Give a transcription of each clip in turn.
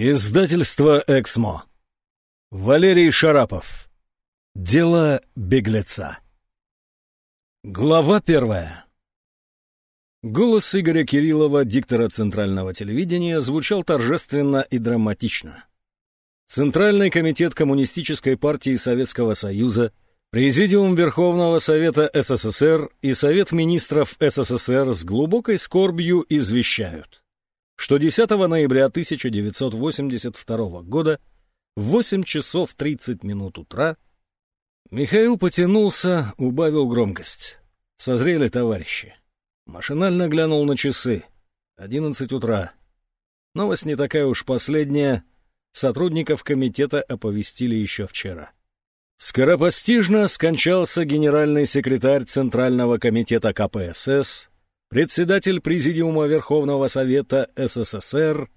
Издательство «Эксмо». Валерий Шарапов. Дело беглеца. Глава первая. Голос Игоря Кириллова, диктора Центрального телевидения, звучал торжественно и драматично. Центральный комитет Коммунистической партии Советского Союза, Президиум Верховного Совета СССР и Совет министров СССР с глубокой скорбью извещают – что 10 ноября 1982 года в 8 часов 30 минут утра Михаил потянулся, убавил громкость. Созрели товарищи. Машинально глянул на часы. 11 утра. Новость не такая уж последняя. Сотрудников комитета оповестили еще вчера. Скоропостижно скончался генеральный секретарь Центрального комитета КПСС председатель Президиума Верховного Совета СССР,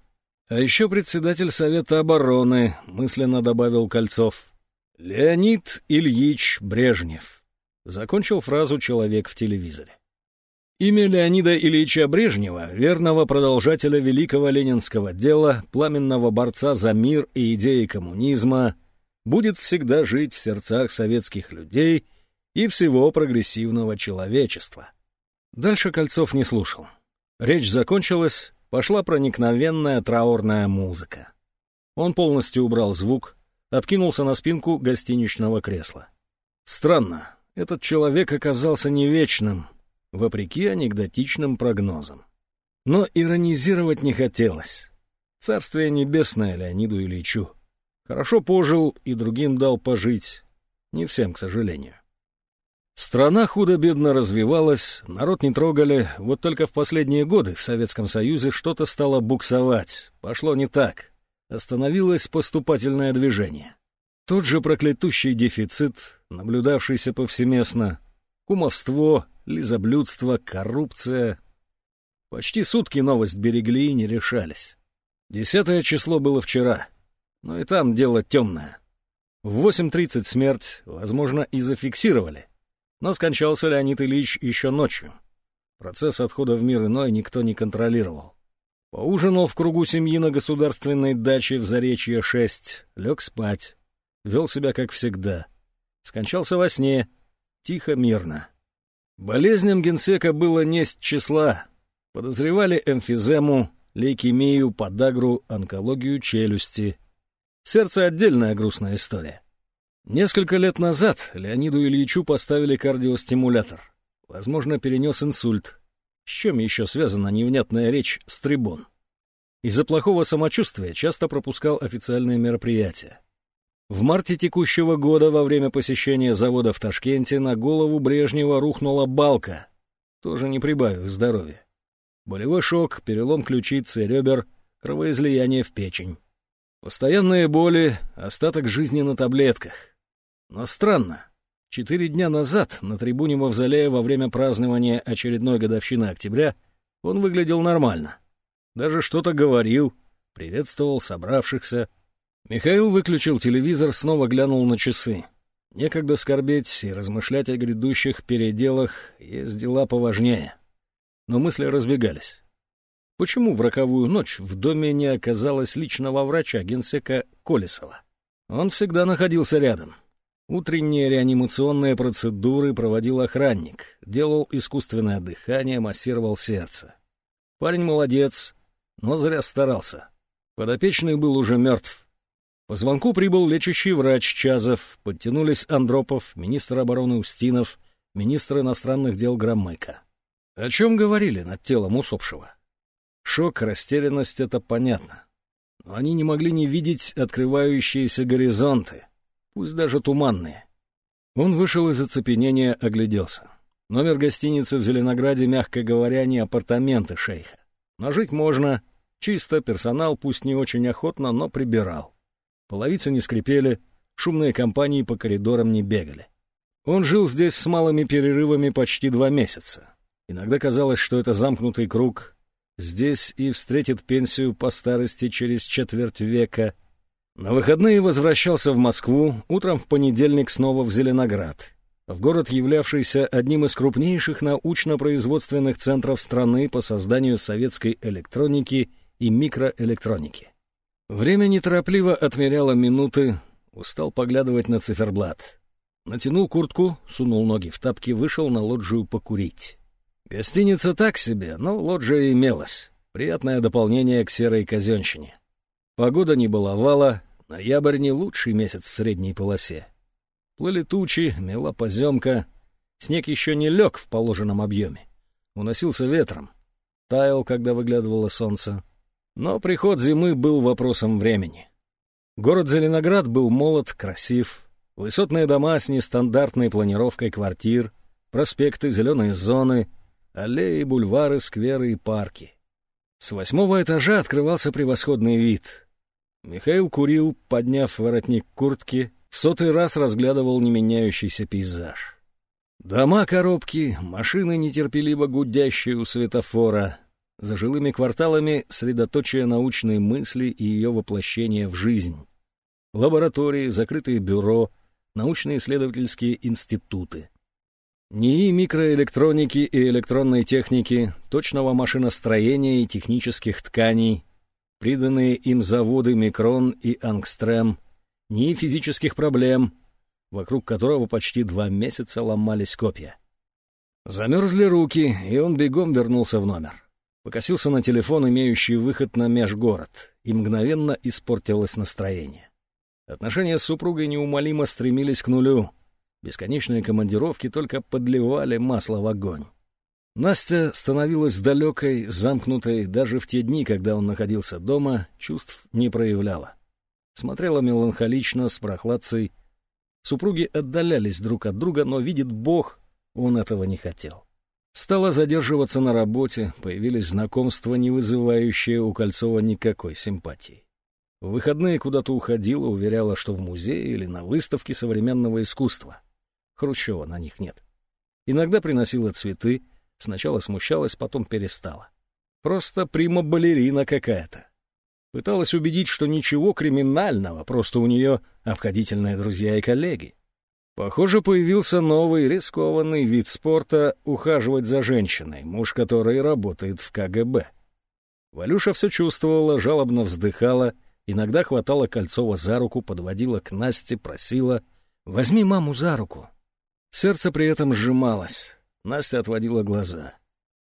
а еще председатель Совета обороны, мысленно добавил Кольцов, Леонид Ильич Брежнев. Закончил фразу человек в телевизоре. Имя Леонида Ильича Брежнева, верного продолжателя великого ленинского дела, пламенного борца за мир и идеи коммунизма, будет всегда жить в сердцах советских людей и всего прогрессивного человечества. Дальше Кольцов не слушал. Речь закончилась, пошла проникновенная траурная музыка. Он полностью убрал звук, откинулся на спинку гостиничного кресла. Странно, этот человек оказался не вечным, вопреки анекдотичным прогнозам. Но иронизировать не хотелось. Царствие небесное Леониду Ильичу. Хорошо пожил и другим дал пожить. Не всем, к сожалению. Страна худо-бедно развивалась, народ не трогали, вот только в последние годы в Советском Союзе что-то стало буксовать, пошло не так. Остановилось поступательное движение. Тот же проклятущий дефицит, наблюдавшийся повсеместно, кумовство, лизоблюдство, коррупция. Почти сутки новость берегли и не решались. Десятое число было вчера, но и там дело темное. В 8.30 смерть, возможно, и зафиксировали. Но скончался Леонид Ильич еще ночью. Процесс отхода в мир иной никто не контролировал. Поужинал в кругу семьи на государственной даче в Заречье 6, лег спать. Вел себя как всегда. Скончался во сне, тихо, мирно. Болезням генсека было несть числа. Подозревали эмфизему, лейкемию, подагру, онкологию челюсти. Сердце — отдельная грустная история. Несколько лет назад Леониду Ильичу поставили кардиостимулятор. Возможно, перенес инсульт. С чем еще связана невнятная речь с трибун? Из-за плохого самочувствия часто пропускал официальные мероприятия. В марте текущего года во время посещения завода в Ташкенте на голову Брежнева рухнула балка, тоже не прибавив здоровья. Болевой шок, перелом ключицы, ребер, кровоизлияние в печень. Постоянные боли, остаток жизни на таблетках. Но странно. Четыре дня назад на трибуне Мавзолея во время празднования очередной годовщины октября он выглядел нормально. Даже что-то говорил, приветствовал собравшихся. Михаил выключил телевизор, снова глянул на часы. Некогда скорбеть и размышлять о грядущих переделах, есть дела поважнее. Но мысли разбегались. Почему в роковую ночь в доме не оказалось личного врача генсека Колесова? Он всегда находился рядом. Утренние реанимационные процедуры проводил охранник, делал искусственное дыхание, массировал сердце. Парень молодец, но зря старался. Подопечный был уже мертв. По звонку прибыл лечащий врач Чазов, подтянулись Андропов, министр обороны Устинов, министр иностранных дел Громыко. О чем говорили над телом усопшего? Шок, растерянность — это понятно. Но они не могли не видеть открывающиеся горизонты — пусть даже туманные. Он вышел из оцепенения, огляделся. Номер гостиницы в Зеленограде, мягко говоря, не апартаменты шейха. Но жить можно, чисто, персонал пусть не очень охотно, но прибирал. Половицы не скрипели, шумные компании по коридорам не бегали. Он жил здесь с малыми перерывами почти два месяца. Иногда казалось, что это замкнутый круг. Здесь и встретит пенсию по старости через четверть века, на выходные возвращался в Москву, утром в понедельник снова в Зеленоград. В город, являвшийся одним из крупнейших научно-производственных центров страны по созданию советской электроники и микроэлектроники. Время неторопливо отмеряло минуты, устал поглядывать на циферблат. Натянул куртку, сунул ноги в тапки, вышел на лоджию покурить. Гостиница так себе, но лоджия имелась. Приятное дополнение к серой казенщине. Погода не баловала, ноябрь не лучший месяц в средней полосе. Плыли тучи, мела поземка. Снег еще не лег в положенном объеме. Уносился ветром. Таял, когда выглядывало солнце. Но приход зимы был вопросом времени. Город Зеленоград был молод, красив. Высотные дома с нестандартной планировкой квартир, проспекты, зеленые зоны, аллеи, бульвары, скверы и парки. С восьмого этажа открывался превосходный вид. Михаил курил, подняв воротник куртки, в сотый раз разглядывал неменяющийся пейзаж. Дома-коробки, машины, нетерпеливо гудящие у светофора. За жилыми кварталами средоточие научной мысли и ее воплощение в жизнь. Лаборатории, закрытые бюро, научно-исследовательские институты. НИИ микроэлектроники и электронной техники, точного машиностроения и технических тканей, приданные им заводы Микрон и Ангстрем, НИИ физических проблем, вокруг которого почти два месяца ломались копья. Замерзли руки, и он бегом вернулся в номер. Покосился на телефон, имеющий выход на межгород, и мгновенно испортилось настроение. Отношения с супругой неумолимо стремились к нулю. Бесконечные командировки только подливали масло в огонь. Настя становилась далекой, замкнутой, даже в те дни, когда он находился дома, чувств не проявляла. Смотрела меланхолично, с прохладцей. Супруги отдалялись друг от друга, но, видит Бог, он этого не хотел. Стала задерживаться на работе, появились знакомства, не вызывающие у Кольцова никакой симпатии. В выходные куда-то уходила, уверяла, что в музее или на выставке современного искусства. Хрущева на них нет. Иногда приносила цветы, сначала смущалась, потом перестала. Просто прима-балерина какая-то. Пыталась убедить, что ничего криминального, просто у нее обходительные друзья и коллеги. Похоже, появился новый рискованный вид спорта — ухаживать за женщиной, муж которой работает в КГБ. Валюша все чувствовала, жалобно вздыхала — Иногда хватала Кольцова за руку, подводила к Насте, просила «Возьми маму за руку». Сердце при этом сжималось. Настя отводила глаза.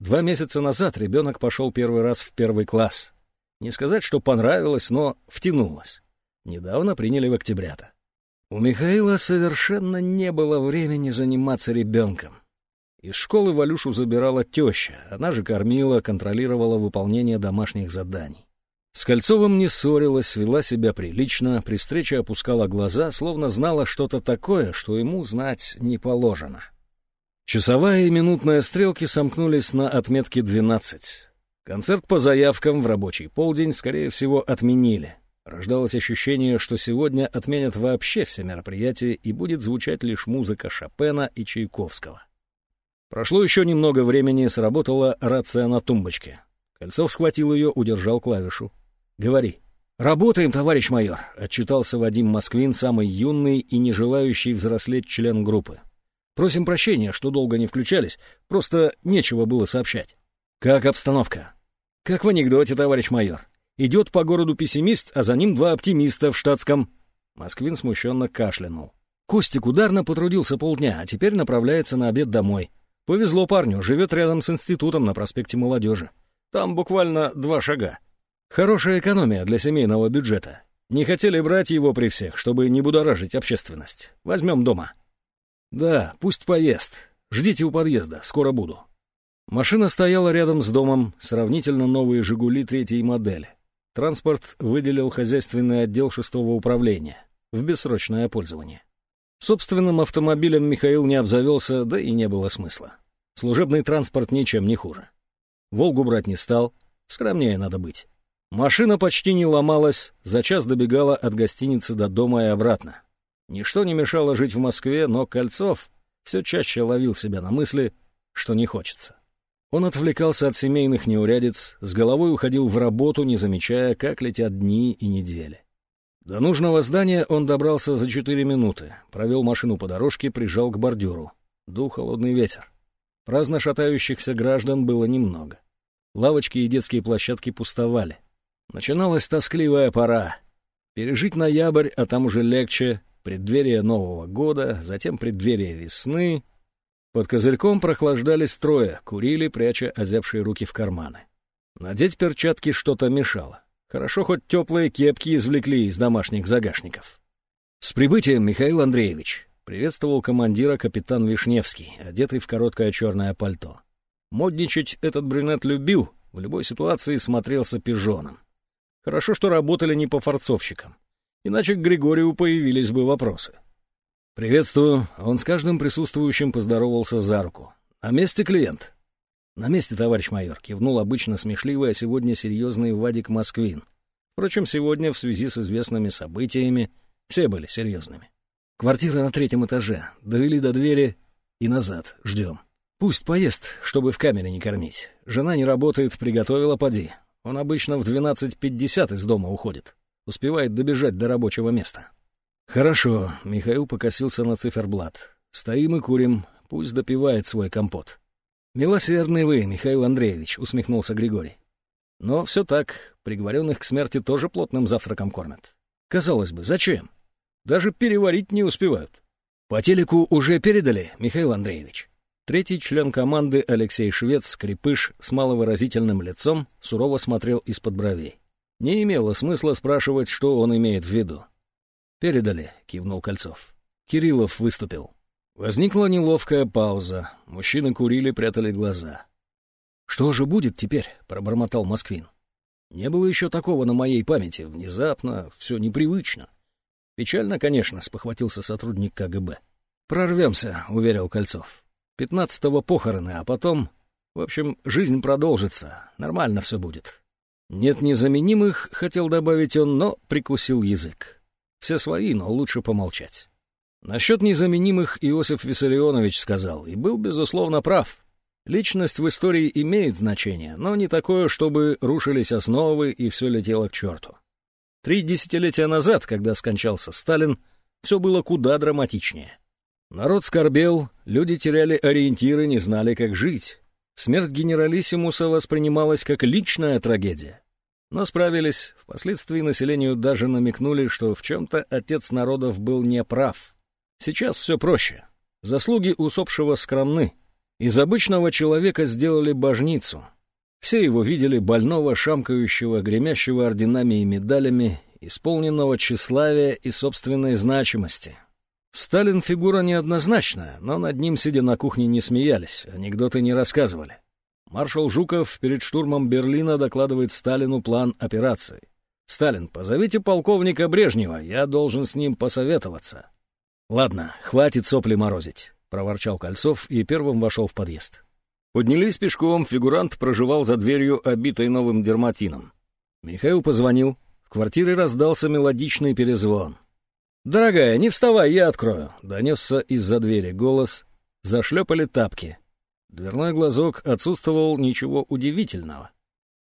Два месяца назад ребенок пошел первый раз в первый класс. Не сказать, что понравилось, но втянулось. Недавно приняли в октябрята. У Михаила совершенно не было времени заниматься ребенком. Из школы Валюшу забирала теща, она же кормила, контролировала выполнение домашних заданий. С Кольцовым не ссорилась, вела себя прилично, при встрече опускала глаза, словно знала что-то такое, что ему знать не положено. Часовая и минутная стрелки сомкнулись на отметке 12. Концерт по заявкам в рабочий полдень, скорее всего, отменили. Рождалось ощущение, что сегодня отменят вообще все мероприятия и будет звучать лишь музыка Шопена и Чайковского. Прошло еще немного времени, сработала рация на тумбочке. Кольцов схватил ее, удержал клавишу. Говори. «Работаем, товарищ майор», — отчитался Вадим Москвин, самый юный и не желающий взрослеть член группы. «Просим прощения, что долго не включались, просто нечего было сообщать». «Как обстановка?» «Как в анекдоте, товарищ майор. Идет по городу пессимист, а за ним два оптимиста в штатском». Москвин смущенно кашлянул. Костик ударно потрудился полдня, а теперь направляется на обед домой. Повезло парню, живет рядом с институтом на проспекте Молодежи. Там буквально два шага. Хорошая экономия для семейного бюджета. Не хотели брать его при всех, чтобы не будоражить общественность. Возьмем дома. Да, пусть поест. Ждите у подъезда, скоро буду. Машина стояла рядом с домом, сравнительно новые «Жигули» третьей модели. Транспорт выделил хозяйственный отдел шестого управления в бессрочное пользование. Собственным автомобилем Михаил не обзавелся, да и не было смысла. Служебный транспорт ничем не хуже. «Волгу» брать не стал, скромнее надо быть. Машина почти не ломалась, за час добегала от гостиницы до дома и обратно. Ничто не мешало жить в Москве, но Кольцов все чаще ловил себя на мысли, что не хочется. Он отвлекался от семейных неурядиц, с головой уходил в работу, не замечая, как летят дни и недели. До нужного здания он добрался за четыре минуты, провел машину по дорожке, прижал к бордюру. Дул холодный ветер. Праздно шатающихся граждан было немного. Лавочки и детские площадки пустовали. Начиналась тоскливая пора. Пережить ноябрь, а там уже легче, преддверие Нового года, затем преддверие весны. Под козырьком прохлаждались трое, курили, пряча озябшие руки в карманы. Надеть перчатки что-то мешало. Хорошо, хоть теплые кепки извлекли из домашних загашников. «С прибытием, Михаил Андреевич!» — приветствовал командира капитан Вишневский, одетый в короткое черное пальто. Модничать этот брюнет любил, в любой ситуации смотрелся пижоном. Хорошо, что работали не по форцовщикам, иначе к Григорию появились бы вопросы. «Приветствую», — он с каждым присутствующим поздоровался за руку. «На месте клиент?» «На месте, товарищ майор», — кивнул обычно смешливый, а сегодня серьезный Вадик Москвин. Впрочем, сегодня, в связи с известными событиями, все были серьезными. Квартира на третьем этаже. Довели до двери и назад. Ждем. Пусть поест, чтобы в камере не кормить. Жена не работает, приготовила поди. Он обычно в 12.50 из дома уходит. Успевает добежать до рабочего места. Хорошо, Михаил покосился на циферблат. Стоим и курим, пусть допивает свой компот. Милосердный вы, Михаил Андреевич, усмехнулся Григорий. Но все так, приговоренных к смерти тоже плотным завтраком кормят. Казалось бы, зачем? Даже переварить не успевают. По телеку уже передали, Михаил Андреевич. Третий член команды Алексей Швец, скрипыш с маловыразительным лицом, сурово смотрел из-под бровей. Не имело смысла спрашивать, что он имеет в виду. «Передали», — кивнул Кольцов. Кириллов выступил. Возникла неловкая пауза. Мужчины курили, прятали глаза. «Что же будет теперь?» — пробормотал Москвин. «Не было еще такого на моей памяти. Внезапно, все непривычно». «Печально, конечно», — спохватился сотрудник КГБ. «Прорвемся», — уверил Кольцов. Пятнадцатого похороны, а потом... В общем, жизнь продолжится, нормально все будет. Нет незаменимых, хотел добавить он, но прикусил язык. Все свои, но лучше помолчать. Насчет незаменимых Иосиф Виссарионович сказал, и был, безусловно, прав. Личность в истории имеет значение, но не такое, чтобы рушились основы и все летело к черту. Три десятилетия назад, когда скончался Сталин, все было куда драматичнее. Народ скорбел, люди теряли ориентиры, не знали, как жить. Смерть генералиссимуса воспринималась как личная трагедия. Но справились, впоследствии населению даже намекнули, что в чем-то отец народов был неправ. Сейчас все проще. Заслуги усопшего скромны. Из обычного человека сделали божницу. Все его видели больного, шамкающего, гремящего орденами и медалями, исполненного тщеславия и собственной значимости — Сталин фигура неоднозначная, но над ним, сидя на кухне, не смеялись, анекдоты не рассказывали. Маршал Жуков перед штурмом Берлина докладывает Сталину план операции. «Сталин, позовите полковника Брежнева, я должен с ним посоветоваться». «Ладно, хватит сопли морозить», — проворчал Кольцов и первым вошел в подъезд. Поднялись пешком, фигурант проживал за дверью, обитой новым дерматином. Михаил позвонил. В квартире раздался мелодичный перезвон. «Дорогая, не вставай, я открою», — донесся из-за двери голос. Зашлепали тапки. Дверной глазок отсутствовал ничего удивительного.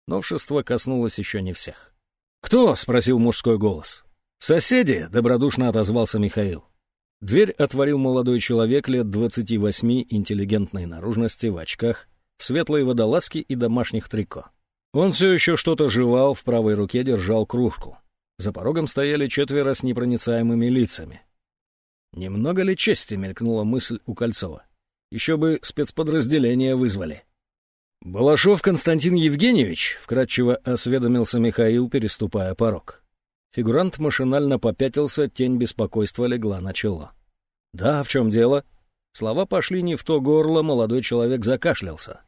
Новшество коснулось еще не всех. «Кто?» — спросил мужской голос. «Соседи», — добродушно отозвался Михаил. Дверь отворил молодой человек лет двадцати восьми интеллигентной наружности в очках, в светлой водолазке и домашних трико. Он все еще что-то жевал, в правой руке держал кружку. За порогом стояли четверо с непроницаемыми лицами. Немного ли чести мелькнула мысль у Кольцова? Еще бы спецподразделение вызвали. «Балашов Константин Евгеньевич», — вкратчиво осведомился Михаил, переступая порог. Фигурант машинально попятился, тень беспокойства легла на чело. «Да, в чем дело?» Слова пошли не в то горло, молодой человек закашлялся.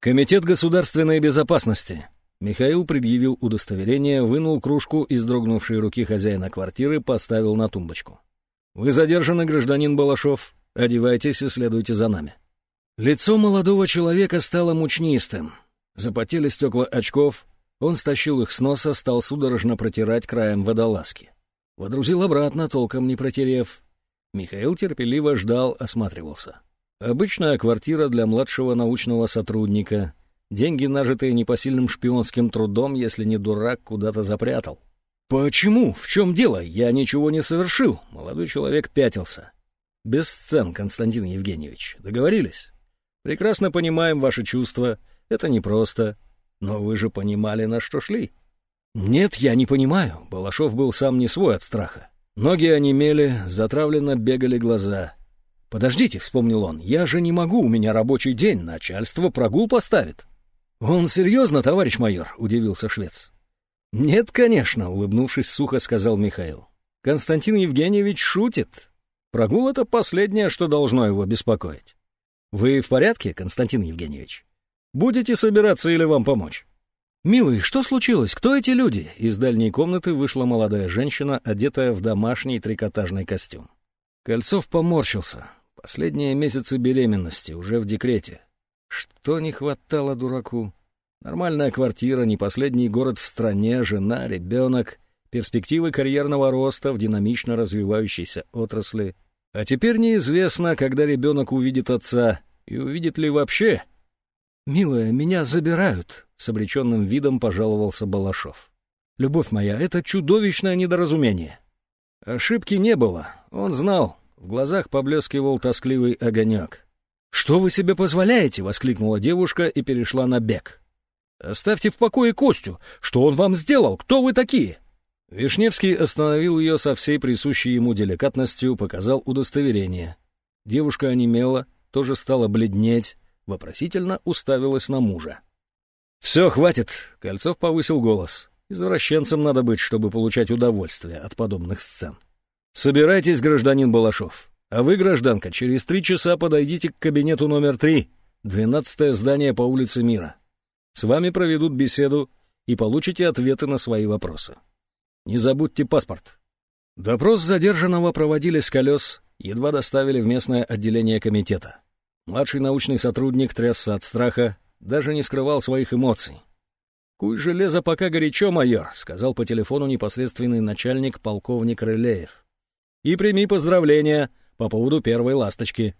«Комитет государственной безопасности», Михаил предъявил удостоверение, вынул кружку из дрогнувшей руки хозяина квартиры, поставил на тумбочку. «Вы задержаны, гражданин Балашов. Одевайтесь и следуйте за нами». Лицо молодого человека стало мучнистым. Запотели стекла очков. Он стащил их с носа, стал судорожно протирать краем водолазки. Водрузил обратно, толком не протерев. Михаил терпеливо ждал, осматривался. Обычная квартира для младшего научного сотрудника — Деньги, нажитые непосильным шпионским трудом, если не дурак, куда-то запрятал. «Почему? В чем дело? Я ничего не совершил!» Молодой человек пятился. «Без сцен, Константин Евгеньевич. Договорились? Прекрасно понимаем ваши чувства. Это непросто. Но вы же понимали, на что шли. «Нет, я не понимаю». Балашов был сам не свой от страха. Ноги онемели, затравленно бегали глаза. «Подождите», — вспомнил он, — «я же не могу, у меня рабочий день, начальство прогул поставит». «Он серьезно, товарищ майор?» — удивился швец. «Нет, конечно», — улыбнувшись сухо, сказал Михаил. «Константин Евгеньевич шутит. Прогул — это последнее, что должно его беспокоить. Вы в порядке, Константин Евгеньевич? Будете собираться или вам помочь?» «Милый, что случилось? Кто эти люди?» Из дальней комнаты вышла молодая женщина, одетая в домашний трикотажный костюм. Кольцов поморщился. Последние месяцы беременности, уже в декрете. Что не хватало дураку? Нормальная квартира, не последний город в стране, жена, ребенок, перспективы карьерного роста в динамично развивающейся отрасли. А теперь неизвестно, когда ребенок увидит отца, и увидит ли вообще. «Милая, меня забирают», — с обреченным видом пожаловался Балашов. «Любовь моя, это чудовищное недоразумение». Ошибки не было, он знал, в глазах поблескивал тоскливый огонек. «Что вы себе позволяете?» — воскликнула девушка и перешла на бег. «Оставьте в покое Костю! Что он вам сделал? Кто вы такие?» Вишневский остановил ее со всей присущей ему деликатностью, показал удостоверение. Девушка онемела, тоже стала бледнеть, вопросительно уставилась на мужа. «Все, хватит!» — Кольцов повысил голос. «Извращенцем надо быть, чтобы получать удовольствие от подобных сцен. Собирайтесь, гражданин Балашов. А вы, гражданка, через три часа подойдите к кабинету номер три, двенадцатое здание по улице Мира. С вами проведут беседу и получите ответы на свои вопросы. Не забудьте паспорт». Допрос задержанного проводили с колес, едва доставили в местное отделение комитета. Младший научный сотрудник трясся от страха, даже не скрывал своих эмоций. «Куй железо пока горячо, майор», — сказал по телефону непосредственный начальник полковник Рылеев. «И прими поздравления по поводу первой ласточки».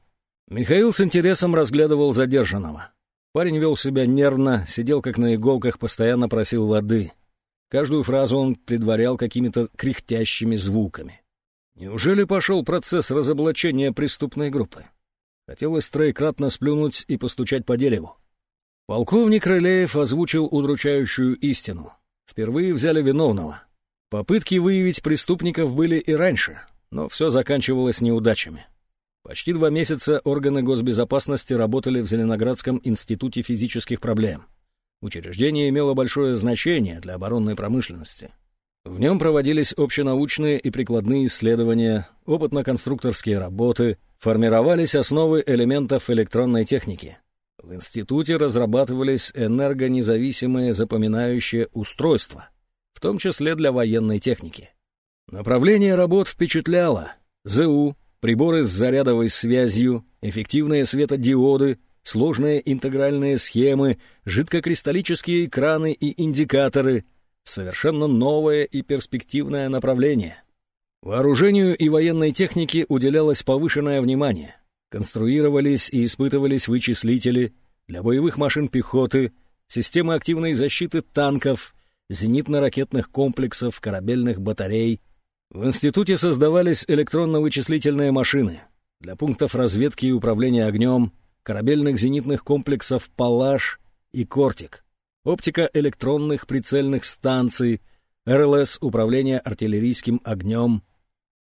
Михаил с интересом разглядывал задержанного. Парень вел себя нервно, сидел как на иголках, постоянно просил воды. Каждую фразу он предварял какими-то кряхтящими звуками. Неужели пошел процесс разоблачения преступной группы? Хотелось троекратно сплюнуть и постучать по дереву. Полковник Рылеев озвучил удручающую истину. Впервые взяли виновного. Попытки выявить преступников были и раньше, но все заканчивалось неудачами. Почти два месяца органы госбезопасности работали в Зеленоградском институте физических проблем. Учреждение имело большое значение для оборонной промышленности. В нем проводились общенаучные и прикладные исследования, опытно-конструкторские работы, формировались основы элементов электронной техники. В институте разрабатывались энергонезависимые запоминающие устройства, в том числе для военной техники. Направление работ впечатляло. ЗУ, приборы с зарядовой связью, эффективные светодиоды, сложные интегральные схемы, жидкокристаллические экраны и индикаторы — совершенно новое и перспективное направление. Вооружению и военной технике уделялось повышенное внимание. Конструировались и испытывались вычислители для боевых машин пехоты, системы активной защиты танков, зенитно-ракетных комплексов, корабельных батарей. В институте создавались электронно-вычислительные машины для пунктов разведки и управления огнем, корабельных зенитных комплексов «Палаш» и «Кортик», оптика электронных прицельных станций, РЛС управления артиллерийским огнем —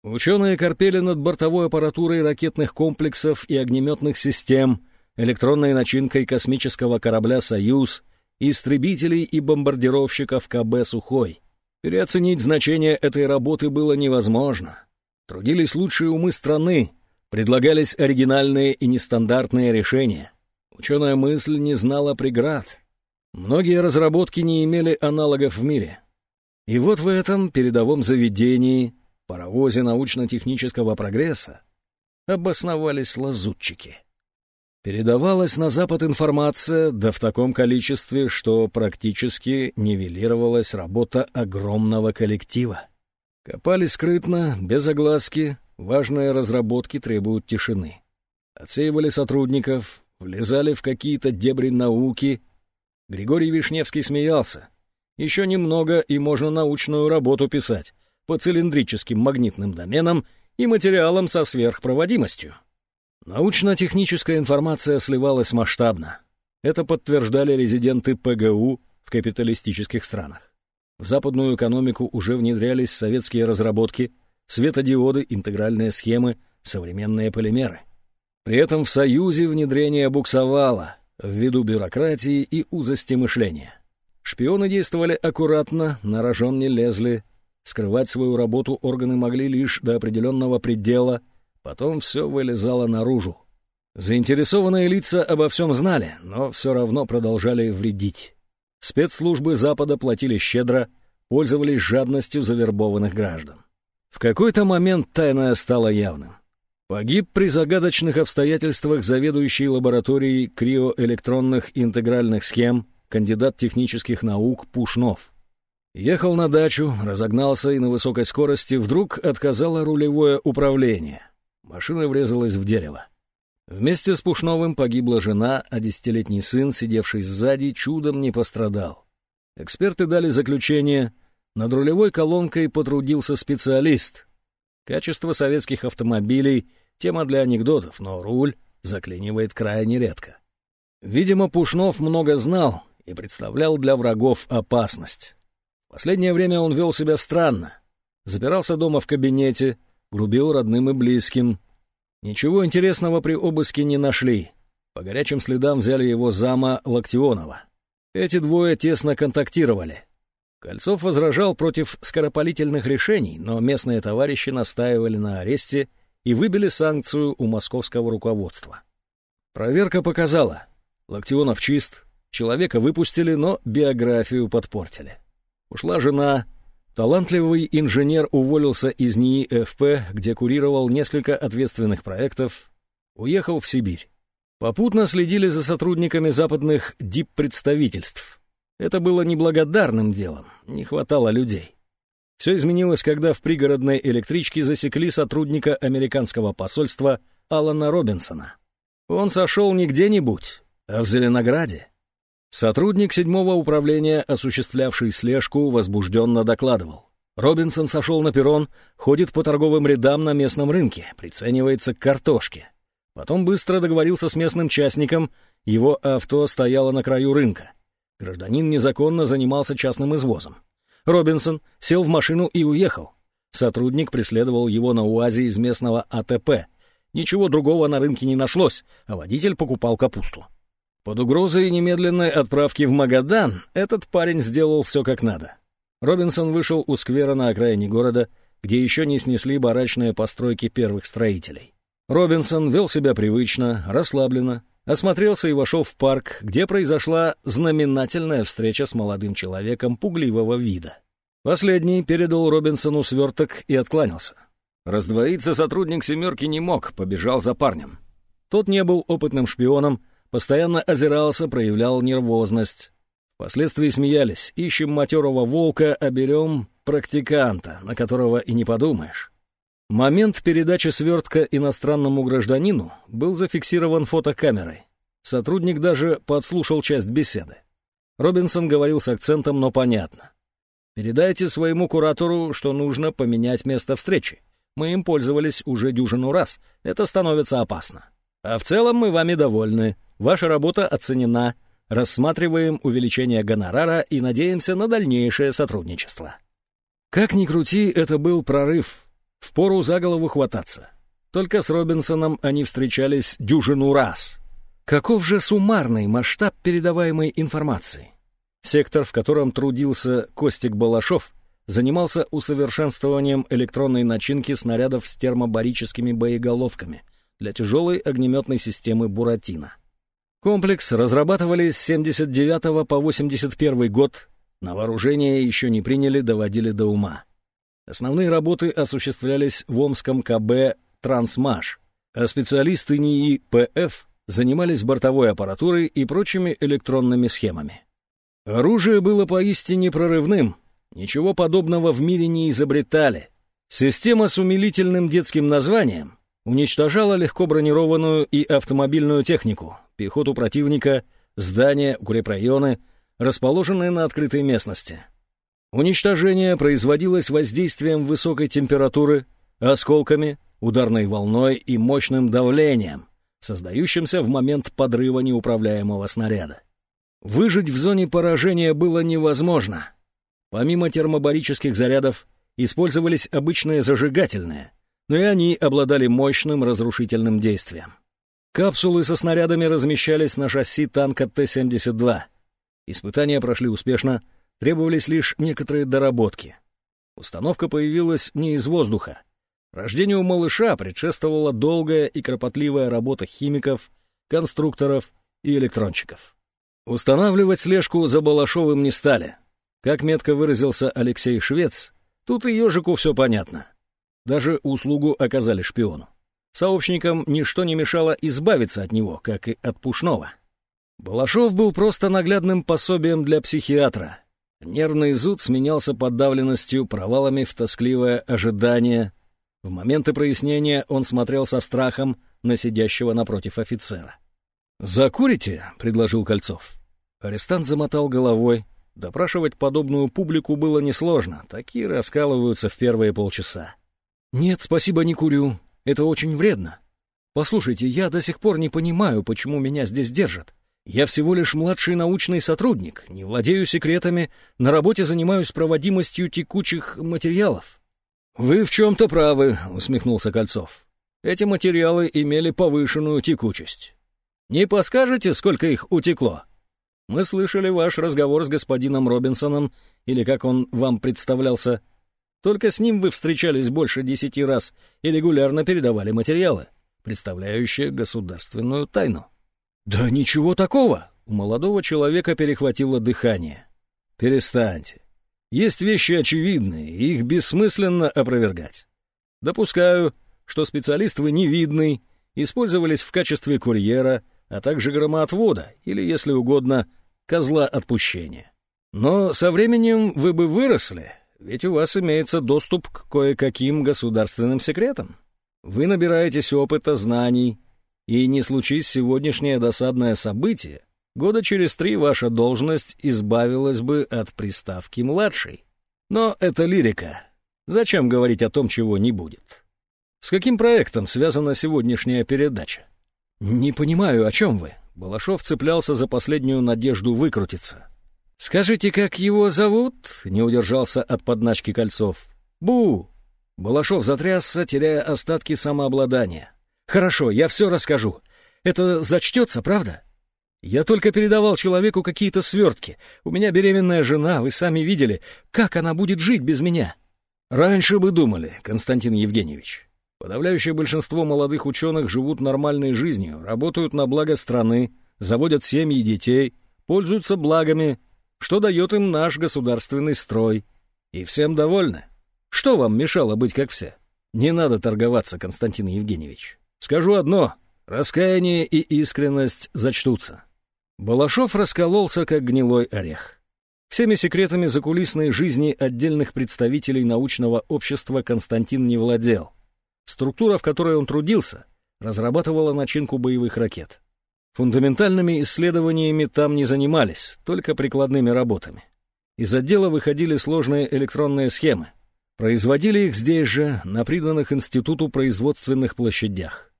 Ученые корпели над бортовой аппаратурой ракетных комплексов и огнеметных систем, электронной начинкой космического корабля «Союз», истребителей и бомбардировщиков КБ «Сухой». Переоценить значение этой работы было невозможно. Трудились лучшие умы страны, предлагались оригинальные и нестандартные решения. Ученая мысль не знала преград. Многие разработки не имели аналогов в мире. И вот в этом передовом заведении – паровозе научно-технического прогресса обосновались лазутчики. Передавалась на Запад информация, да в таком количестве, что практически нивелировалась работа огромного коллектива. Копали скрытно, без огласки, важные разработки требуют тишины. Отсеивали сотрудников, влезали в какие-то дебри науки. Григорий Вишневский смеялся. Еще немного, и можно научную работу писать по цилиндрическим магнитным доменам и материалам со сверхпроводимостью. Научно-техническая информация сливалась масштабно. Это подтверждали резиденты ПГУ в капиталистических странах. В западную экономику уже внедрялись советские разработки, светодиоды, интегральные схемы, современные полимеры. При этом в Союзе внедрение буксовало ввиду бюрократии и узости мышления. Шпионы действовали аккуратно, на рожон не лезли. Скрывать свою работу органы могли лишь до определенного предела, потом все вылезало наружу. Заинтересованные лица обо всем знали, но все равно продолжали вредить. Спецслужбы Запада платили щедро, пользовались жадностью завербованных граждан. В какой-то момент тайное стало явным. Погиб при загадочных обстоятельствах заведующий лабораторией криоэлектронных интегральных схем, кандидат технических наук Пушнов. Ехал на дачу, разогнался и на высокой скорости вдруг отказало рулевое управление. Машина врезалась в дерево. Вместе с Пушновым погибла жена, а десятилетний сын, сидевший сзади, чудом не пострадал. Эксперты дали заключение, над рулевой колонкой потрудился специалист. Качество советских автомобилей — тема для анекдотов, но руль заклинивает крайне редко. Видимо, Пушнов много знал и представлял для врагов опасность. В последнее время он вел себя странно. Запирался дома в кабинете, грубил родным и близким, Ничего интересного при обыске не нашли. По горячим следам взяли его зама Локтионова. Эти двое тесно контактировали. Кольцов возражал против скоропалительных решений, но местные товарищи настаивали на аресте и выбили санкцию у московского руководства. Проверка показала, Локтионов чист, человека выпустили, но биографию подпортили. Ушла жена, Талантливый инженер уволился из НИИ ФП, где курировал несколько ответственных проектов, уехал в Сибирь. Попутно следили за сотрудниками западных дип-представительств. Это было неблагодарным делом, не хватало людей. Все изменилось, когда в пригородной электричке засекли сотрудника американского посольства Алана Робинсона. Он сошел не где-нибудь, а в Зеленограде. Сотрудник седьмого управления, осуществлявший слежку, возбужденно докладывал. Робинсон сошел на перрон, ходит по торговым рядам на местном рынке, приценивается к картошке. Потом быстро договорился с местным частником, его авто стояло на краю рынка. Гражданин незаконно занимался частным извозом. Робинсон сел в машину и уехал. Сотрудник преследовал его на УАЗе из местного АТП. Ничего другого на рынке не нашлось, а водитель покупал капусту. Под угрозой немедленной отправки в Магадан этот парень сделал все как надо. Робинсон вышел у сквера на окраине города, где еще не снесли барачные постройки первых строителей. Робинсон вел себя привычно, расслабленно, осмотрелся и вошел в парк, где произошла знаменательная встреча с молодым человеком пугливого вида. Последний передал Робинсону сверток и откланялся. Раздвоиться сотрудник «семерки» не мог, побежал за парнем. Тот не был опытным шпионом, Постоянно озирался, проявлял нервозность. Впоследствии смеялись. Ищем матерого волка, а берем практиканта, на которого и не подумаешь. Момент передачи свертка иностранному гражданину был зафиксирован фотокамерой. Сотрудник даже подслушал часть беседы. Робинсон говорил с акцентом, но понятно. «Передайте своему куратору, что нужно поменять место встречи. Мы им пользовались уже дюжину раз. Это становится опасно. А в целом мы вами довольны. Ваша работа оценена. Рассматриваем увеличение гонорара и надеемся на дальнейшее сотрудничество. Как ни крути, это был прорыв. Впору за голову хвататься. Только с Робинсоном они встречались дюжину раз. Каков же суммарный масштаб передаваемой информации? Сектор, в котором трудился Костик Балашов, занимался усовершенствованием электронной начинки снарядов с термобарическими боеголовками для тяжелой огнеметной системы «Буратино». Комплекс разрабатывали с 79 по 81 год, на вооружение еще не приняли, доводили до ума. Основные работы осуществлялись в Омском КБ «Трансмаш», а специалисты НИИ ПФ занимались бортовой аппаратурой и прочими электронными схемами. Оружие было поистине прорывным, ничего подобного в мире не изобретали. Система с умилительным детским названием уничтожала легко бронированную и автомобильную технику, пехоту противника, здания, укрепрайоны, расположенные на открытой местности. Уничтожение производилось воздействием высокой температуры, осколками, ударной волной и мощным давлением, создающимся в момент подрыва неуправляемого снаряда. Выжить в зоне поражения было невозможно. Помимо термобарических зарядов, использовались обычные зажигательные, но и они обладали мощным разрушительным действием. Капсулы со снарядами размещались на шасси танка Т-72. Испытания прошли успешно, требовались лишь некоторые доработки. Установка появилась не из воздуха. Рождению малыша предшествовала долгая и кропотливая работа химиков, конструкторов и электронщиков. Устанавливать слежку за Балашовым не стали. Как метко выразился Алексей Швец, тут и ежику все понятно. Даже услугу оказали шпиону. Сообщникам ничто не мешало избавиться от него, как и от Пушного. Балашов был просто наглядным пособием для психиатра. Нервный зуд сменялся подавленностью, провалами в тоскливое ожидание. В моменты прояснения он смотрел со страхом на сидящего напротив офицера. «Закурите?» — предложил Кольцов. Арестант замотал головой. Допрашивать подобную публику было несложно, такие раскалываются в первые полчаса. «Нет, спасибо, не курю. Это очень вредно. Послушайте, я до сих пор не понимаю, почему меня здесь держат. Я всего лишь младший научный сотрудник, не владею секретами, на работе занимаюсь проводимостью текучих материалов». «Вы в чем-то правы», — усмехнулся Кольцов. «Эти материалы имели повышенную текучесть. Не подскажете, сколько их утекло? Мы слышали ваш разговор с господином Робинсоном, или как он вам представлялся, — только с ним вы встречались больше десяти раз и регулярно передавали материалы, представляющие государственную тайну. «Да ничего такого!» — у молодого человека перехватило дыхание. «Перестаньте. Есть вещи очевидные, их бессмысленно опровергать. Допускаю, что специалист вы невидный, использовались в качестве курьера, а также громоотвода или, если угодно, козла отпущения. Но со временем вы бы выросли, ведь у вас имеется доступ к кое-каким государственным секретам. Вы набираетесь опыта, знаний, и не случись сегодняшнее досадное событие, года через три ваша должность избавилась бы от приставки «младший». Но это лирика. Зачем говорить о том, чего не будет? С каким проектом связана сегодняшняя передача? Не понимаю, о чем вы. Балашов цеплялся за последнюю надежду выкрутиться. «Скажите, как его зовут?» — не удержался от подначки кольцов. «Бу!» Балашов затрясся, теряя остатки самообладания. «Хорошо, я все расскажу. Это зачтется, правда?» «Я только передавал человеку какие-то свертки. У меня беременная жена, вы сами видели. Как она будет жить без меня?» «Раньше бы думали, Константин Евгеньевич. Подавляющее большинство молодых ученых живут нормальной жизнью, работают на благо страны, заводят семьи и детей, пользуются благами, что дает им наш государственный строй. И всем довольны. Что вам мешало быть как все? Не надо торговаться, Константин Евгеньевич. Скажу одно — раскаяние и искренность зачтутся. Балашов раскололся, как гнилой орех. Всеми секретами закулисной жизни отдельных представителей научного общества Константин не владел. Структура, в которой он трудился, разрабатывала начинку боевых ракет. Фундаментальными исследованиями там не занимались, только прикладными работами. Из отдела выходили сложные электронные схемы. Производили их здесь же, на приданных институту производственных площадях.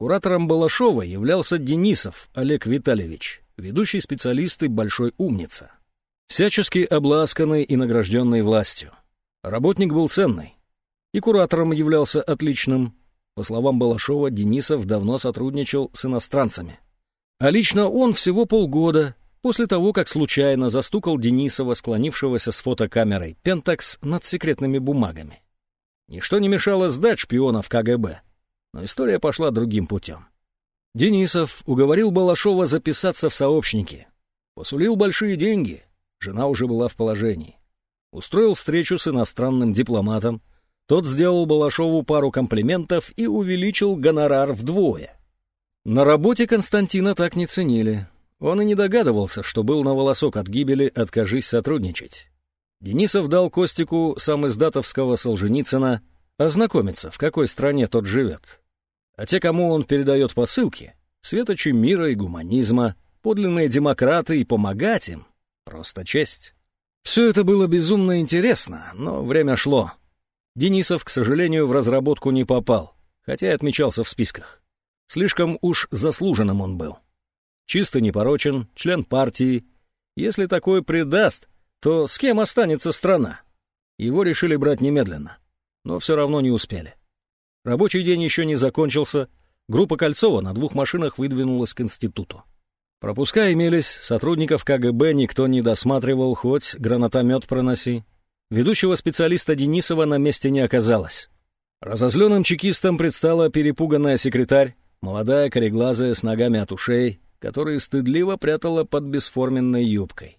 Куратором Балашова являлся Денисов Олег Витальевич, ведущий специалист и большой умница. Всячески обласканный и награжденный властью. Работник был ценный. И куратором являлся отличным. По словам Балашова, Денисов давно сотрудничал с иностранцами. А лично он всего полгода, после того, как случайно застукал Денисова, склонившегося с фотокамерой «Пентакс» над секретными бумагами. Ничто не мешало сдать шпиона в КГБ, но история пошла другим путем. Денисов уговорил Балашова записаться в сообщники. Посулил большие деньги, жена уже была в положении. Устроил встречу с иностранным дипломатом, тот сделал Балашову пару комплиментов и увеличил гонорар вдвое — на работе Константина так не ценили. Он и не догадывался, что был на волосок от гибели «откажись сотрудничать». Денисов дал Костику сам из датовского Солженицына ознакомиться, в какой стране тот живет. А те, кому он передает посылки, светочи мира и гуманизма, подлинные демократы и помогать им — просто честь. Все это было безумно интересно, но время шло. Денисов, к сожалению, в разработку не попал, хотя и отмечался в списках. Слишком уж заслуженным он был. Чисто непорочен, член партии. Если такой предаст, то с кем останется страна? Его решили брать немедленно, но все равно не успели. Рабочий день еще не закончился, группа Кольцова на двух машинах выдвинулась к институту. Пропуска имелись, сотрудников КГБ никто не досматривал, хоть гранатомет проноси. Ведущего специалиста Денисова на месте не оказалось. Разозленным чекистам предстала перепуганная секретарь, молодая кореглазая с ногами от ушей, которые стыдливо прятала под бесформенной юбкой.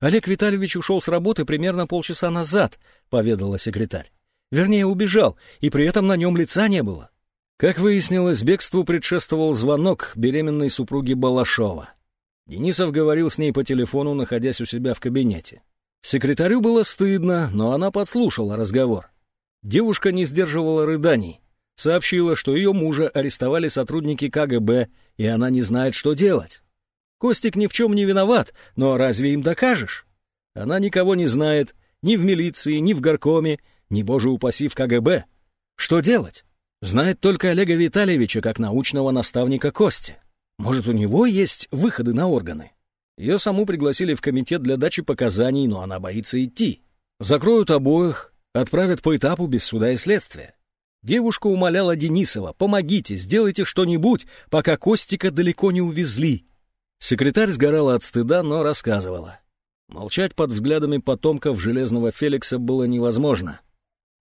«Олег Витальевич ушел с работы примерно полчаса назад», — поведала секретарь. «Вернее, убежал, и при этом на нем лица не было». Как выяснилось, бегству предшествовал звонок беременной супруги Балашова. Денисов говорил с ней по телефону, находясь у себя в кабинете. Секретарю было стыдно, но она подслушала разговор. Девушка не сдерживала рыданий. Сообщила, что ее мужа арестовали сотрудники КГБ, и она не знает, что делать. Костик ни в чем не виноват, но разве им докажешь? Она никого не знает, ни в милиции, ни в горкоме, ни, боже упаси, в КГБ. Что делать? Знает только Олега Витальевича как научного наставника Кости. Может, у него есть выходы на органы? Ее саму пригласили в комитет для дачи показаний, но она боится идти. Закроют обоих, отправят по этапу без суда и следствия. Девушка умоляла Денисова, помогите, сделайте что-нибудь, пока Костика далеко не увезли. Секретарь сгорала от стыда, но рассказывала. Молчать под взглядами потомков Железного Феликса было невозможно.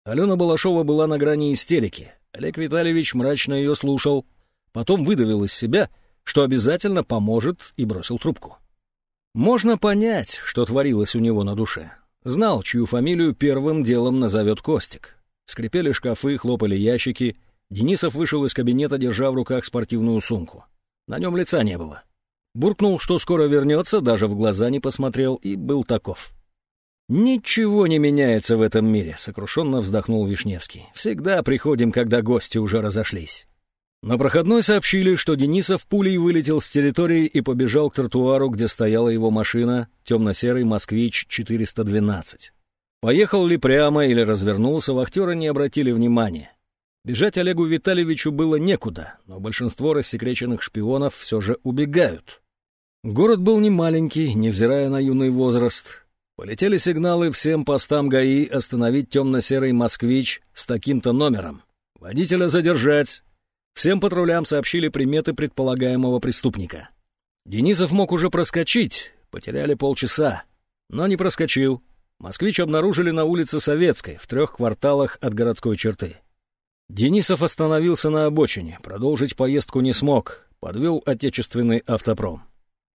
Алена Балашова была на грани истерики. Олег Витальевич мрачно ее слушал, потом выдавил из себя, что обязательно поможет, и бросил трубку. Можно понять, что творилось у него на душе. Знал, чью фамилию первым делом назовет Костик. Скрипели шкафы, хлопали ящики. Денисов вышел из кабинета, держа в руках спортивную сумку. На нем лица не было. Буркнул, что скоро вернется, даже в глаза не посмотрел, и был таков. «Ничего не меняется в этом мире», — сокрушенно вздохнул Вишневский. «Всегда приходим, когда гости уже разошлись». На проходной сообщили, что Денисов пулей вылетел с территории и побежал к тротуару, где стояла его машина, темно-серый «Москвич-412». Поехал ли прямо или развернулся, вахтеры не обратили внимания. Бежать Олегу Витальевичу было некуда, но большинство рассекреченных шпионов все же убегают. Город был не маленький, невзирая на юный возраст. Полетели сигналы всем постам ГАИ остановить темно-серый «Москвич» с таким-то номером. Водителя задержать. Всем патрулям сообщили приметы предполагаемого преступника. Денисов мог уже проскочить, потеряли полчаса, но не проскочил. «Москвич» обнаружили на улице Советской, в трех кварталах от городской черты. Денисов остановился на обочине, продолжить поездку не смог, подвел отечественный автопром.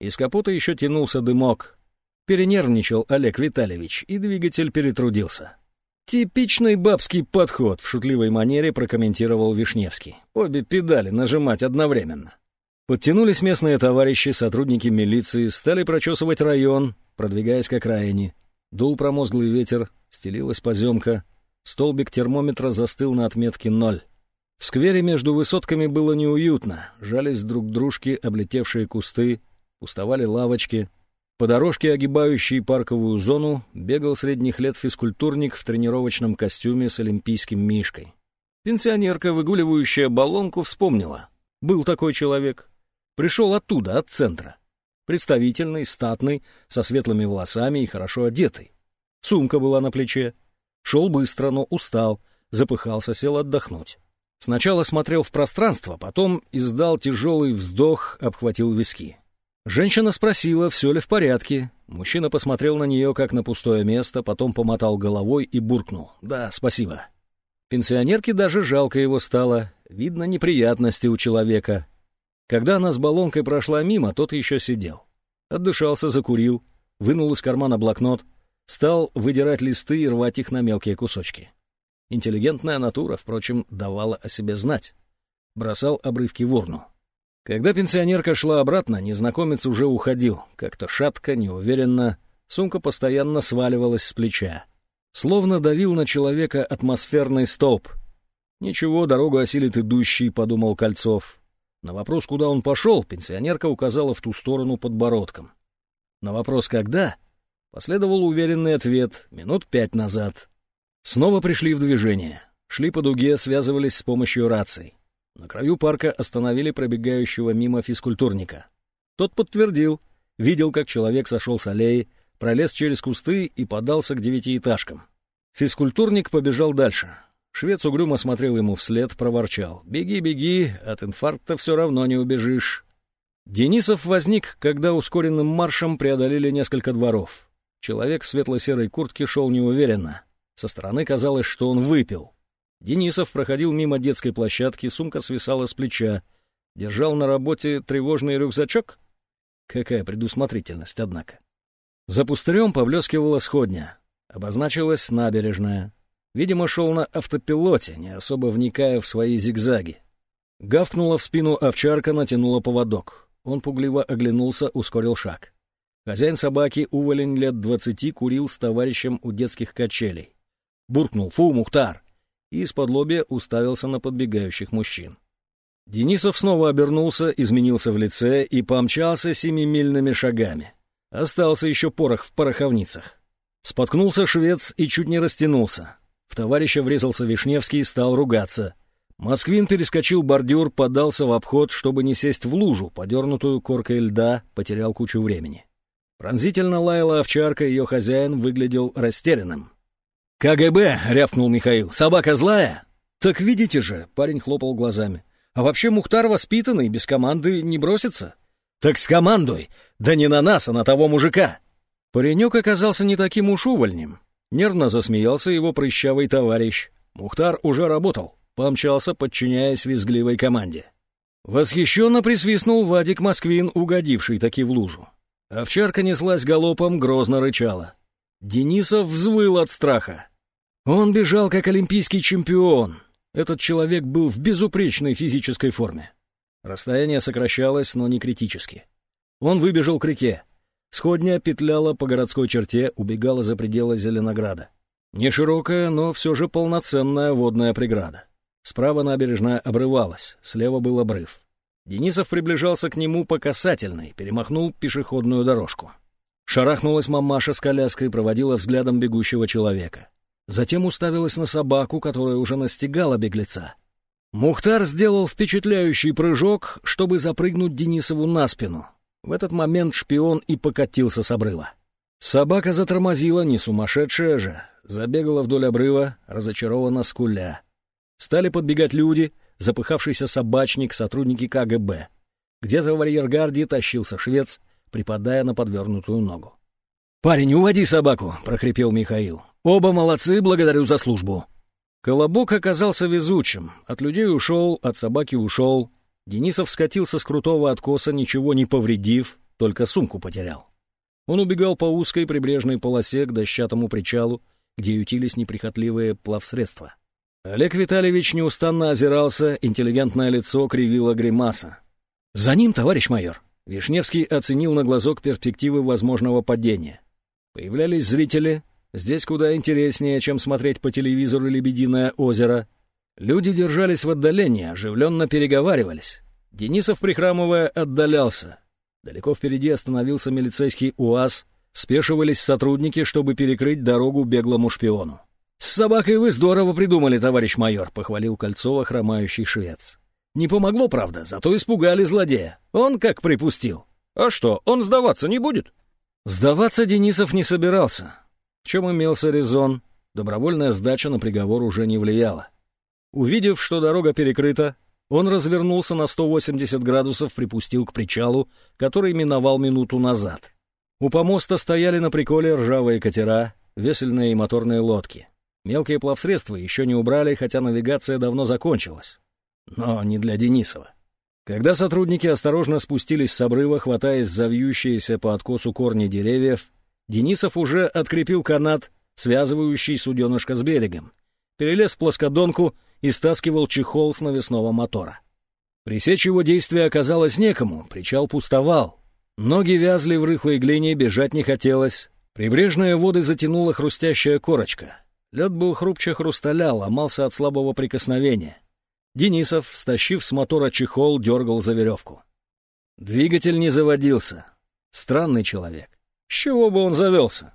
Из капота еще тянулся дымок, Перенервничал Олег Витальевич, и двигатель перетрудился. «Типичный бабский подход», — в шутливой манере прокомментировал Вишневский. «Обе педали нажимать одновременно». Подтянулись местные товарищи, сотрудники милиции, стали прочесывать район, продвигаясь к окраине. Дул промозглый ветер, стелилась поземка. Столбик термометра застыл на отметке ноль. В сквере между высотками было неуютно. Жались друг к дружке облетевшие кусты, пустовали лавочки — по дорожке, огибающей парковую зону, бегал средних лет физкультурник в тренировочном костюме с олимпийским мишкой. Пенсионерка, выгуливающая баллонку, вспомнила. Был такой человек. Пришел оттуда, от центра. Представительный, статный, со светлыми волосами и хорошо одетый. Сумка была на плече. Шел быстро, но устал, запыхался, сел отдохнуть. Сначала смотрел в пространство, потом издал тяжелый вздох, обхватил виски. Женщина спросила, все ли в порядке. Мужчина посмотрел на нее, как на пустое место, потом помотал головой и буркнул. «Да, спасибо». Пенсионерке даже жалко его стало. Видно неприятности у человека. Когда она с баллонкой прошла мимо, тот еще сидел. Отдышался, закурил, вынул из кармана блокнот, стал выдирать листы и рвать их на мелкие кусочки. Интеллигентная натура, впрочем, давала о себе знать. Бросал обрывки в урну. Когда пенсионерка шла обратно, незнакомец уже уходил, как-то шатко, неуверенно, сумка постоянно сваливалась с плеча. Словно давил на человека атмосферный столб. «Ничего, дорогу осилит идущий», — подумал Кольцов. На вопрос, куда он пошел, пенсионерка указала в ту сторону подбородком. На вопрос «когда?» последовал уверенный ответ минут пять назад. Снова пришли в движение. Шли по дуге, связывались с помощью раций. На краю парка остановили пробегающего мимо физкультурника. Тот подтвердил, видел, как человек сошел с аллеи, пролез через кусты и подался к девятиэтажкам. Физкультурник побежал дальше. Швец угрюмо смотрел ему вслед, проворчал. «Беги, беги, от инфаркта все равно не убежишь». Денисов возник, когда ускоренным маршем преодолели несколько дворов. Человек в светло-серой куртке шел неуверенно. Со стороны казалось, что он выпил. Денисов проходил мимо детской площадки, сумка свисала с плеча. Держал на работе тревожный рюкзачок? Какая предусмотрительность, однако. За пустырем поблескивала сходня. Обозначилась набережная. Видимо, шел на автопилоте, не особо вникая в свои зигзаги. Гавкнула в спину овчарка, натянула поводок. Он пугливо оглянулся, ускорил шаг. Хозяин собаки, уволень лет двадцати, курил с товарищем у детских качелей. Буркнул «Фу, Мухтар!» И из-под уставился на подбегающих мужчин. Денисов снова обернулся, изменился в лице и помчался семимильными шагами. Остался еще порох в пороховницах. Споткнулся швец и чуть не растянулся. В товарища врезался Вишневский и стал ругаться. Москвин перескочил бордюр, подался в обход, чтобы не сесть в лужу, подернутую коркой льда, потерял кучу времени. Пронзительно лаяла овчарка, ее хозяин выглядел растерянным. «КГБ!» — рявкнул Михаил. «Собака злая?» «Так видите же!» — парень хлопал глазами. «А вообще Мухтар воспитанный, без команды не бросится». «Так с командой! Да не на нас, а на того мужика!» Паренек оказался не таким уж увольнем. Нервно засмеялся его прыщавый товарищ. Мухтар уже работал, помчался, подчиняясь визгливой команде. Восхищенно присвистнул Вадик Москвин, угодивший таки в лужу. Овчарка неслась галопом, грозно рычала. Денисов взвыл от страха. Он бежал как олимпийский чемпион. Этот человек был в безупречной физической форме. Расстояние сокращалось, но не критически. Он выбежал к реке. Сходня петляла по городской черте, убегала за пределы Зеленограда. Не широкая, но все же полноценная водная преграда. Справа набережная обрывалась, слева был обрыв. Денисов приближался к нему по касательной, перемахнул пешеходную дорожку. Шарахнулась мамаша с коляской, проводила взглядом бегущего человека. Затем уставилась на собаку, которая уже настигала беглеца. Мухтар сделал впечатляющий прыжок, чтобы запрыгнуть Денисову на спину. В этот момент шпион и покатился с обрыва. Собака затормозила, не сумасшедшая же, забегала вдоль обрыва, разочарованно скуля. Стали подбегать люди, запыхавшийся собачник, сотрудники КГБ. Где-то в арьергарде тащился швец, припадая на подвернутую ногу. «Парень, уводи собаку!» — прохрипел Михаил. «Оба молодцы, благодарю за службу!» Колобок оказался везучим. От людей ушел, от собаки ушел. Денисов скатился с крутого откоса, ничего не повредив, только сумку потерял. Он убегал по узкой прибрежной полосе к дощатому причалу, где ютились неприхотливые плавсредства. Олег Витальевич неустанно озирался, интеллигентное лицо кривило гримаса. «За ним, товарищ майор!» Вишневский оценил на глазок перспективы возможного падения. Появлялись зрители, здесь куда интереснее, чем смотреть по телевизору «Лебединое озеро». Люди держались в отдалении, оживленно переговаривались. Денисов, прихрамывая, отдалялся. Далеко впереди остановился милицейский УАЗ, спешивались сотрудники, чтобы перекрыть дорогу беглому шпиону. «С собакой вы здорово придумали, товарищ майор», — похвалил Кольцова хромающий швец. Не помогло, правда, зато испугали злодея. Он как припустил. А что, он сдаваться не будет? Сдаваться Денисов не собирался. В чем имелся резон, добровольная сдача на приговор уже не влияла. Увидев, что дорога перекрыта, он развернулся на 180 градусов, припустил к причалу, который миновал минуту назад. У помоста стояли на приколе ржавые катера, весельные и моторные лодки. Мелкие плавсредства еще не убрали, хотя навигация давно закончилась но не для Денисова. Когда сотрудники осторожно спустились с обрыва, хватаясь за вьющиеся по откосу корни деревьев, Денисов уже открепил канат, связывающий суденышко с берегом, перелез в плоскодонку и стаскивал чехол с навесного мотора. Пресечь его действия оказалось некому, причал пустовал. Ноги вязли в рыхлой глине, бежать не хотелось. Прибрежные воды затянула хрустящая корочка. Лед был хрупче хрусталя, ломался от слабого прикосновения. Денисов, стащив с мотора чехол, дергал за веревку. Двигатель не заводился. Странный человек. С чего бы он завелся?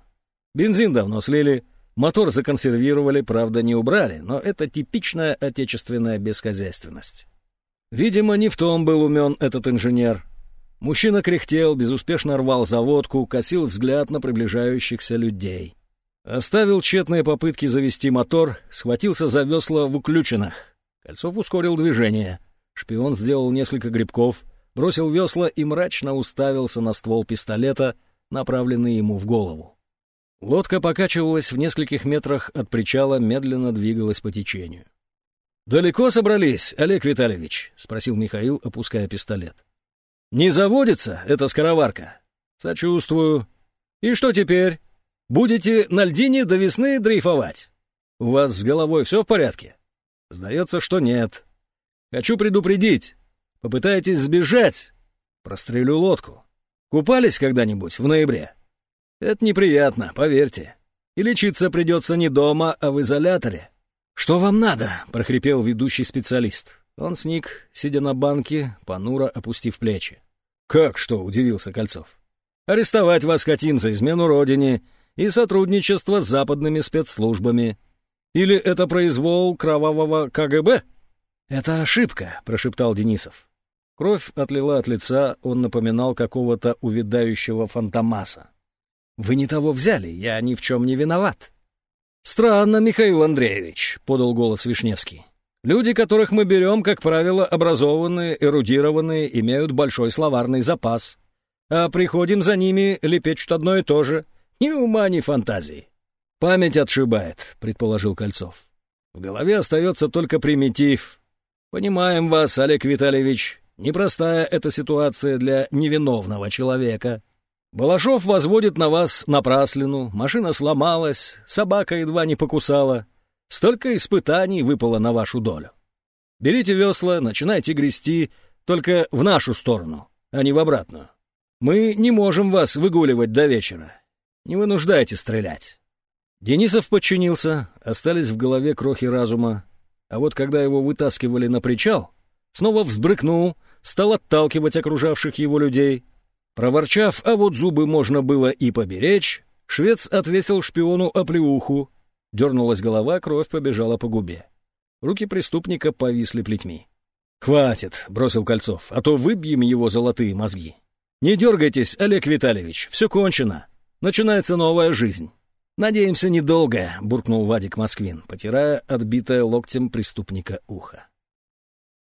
Бензин давно слили, мотор законсервировали, правда, не убрали, но это типичная отечественная бесхозяйственность. Видимо, не в том был умен этот инженер. Мужчина кряхтел, безуспешно рвал заводку, косил взгляд на приближающихся людей. Оставил тщетные попытки завести мотор, схватился за весла в уключенных. Кольцов ускорил движение. Шпион сделал несколько грибков, бросил весла и мрачно уставился на ствол пистолета, направленный ему в голову. Лодка покачивалась в нескольких метрах от причала, медленно двигалась по течению. «Далеко собрались, Олег Витальевич?» — спросил Михаил, опуская пистолет. «Не заводится эта скороварка?» «Сочувствую. И что теперь? Будете на льдине до весны дрейфовать? У вас с головой все в порядке?» «Сдается, что нет. Хочу предупредить. Попытаетесь сбежать? Прострелю лодку. Купались когда-нибудь в ноябре?» «Это неприятно, поверьте. И лечиться придется не дома, а в изоляторе». «Что вам надо?» — прохрипел ведущий специалист. Он сник, сидя на банке, понуро опустив плечи. «Как что?» — удивился Кольцов. «Арестовать вас хотим за измену родине и сотрудничество с западными спецслужбами. Или это произвол кровавого КГБ?» «Это ошибка», — прошептал Денисов. Кровь отлила от лица, он напоминал какого-то увядающего фантомаса. «Вы не того взяли, я ни в чем не виноват». «Странно, Михаил Андреевич», — подал голос Вишневский. «Люди, которых мы берем, как правило, образованные, эрудированные, имеют большой словарный запас. А приходим за ними лепечут одно и то же. Ни ума, ни фантазии». «Память отшибает», — предположил Кольцов. «В голове остается только примитив. Понимаем вас, Олег Витальевич. Непростая эта ситуация для невиновного человека». Балашов возводит на вас напраслину, машина сломалась, собака едва не покусала. Столько испытаний выпало на вашу долю. Берите весла, начинайте грести, только в нашу сторону, а не в обратную. Мы не можем вас выгуливать до вечера. Не вынуждайте стрелять. Денисов подчинился, остались в голове крохи разума, а вот когда его вытаскивали на причал, снова взбрыкнул, стал отталкивать окружавших его людей — Проворчав, а вот зубы можно было и поберечь, швец отвесил шпиону оплеуху. Дернулась голова, кровь побежала по губе. Руки преступника повисли плетьми. «Хватит», — бросил Кольцов, — «а то выбьем его золотые мозги». «Не дергайтесь, Олег Витальевич, все кончено. Начинается новая жизнь». «Надеемся, недолго», — буркнул Вадик Москвин, потирая отбитое локтем преступника ухо.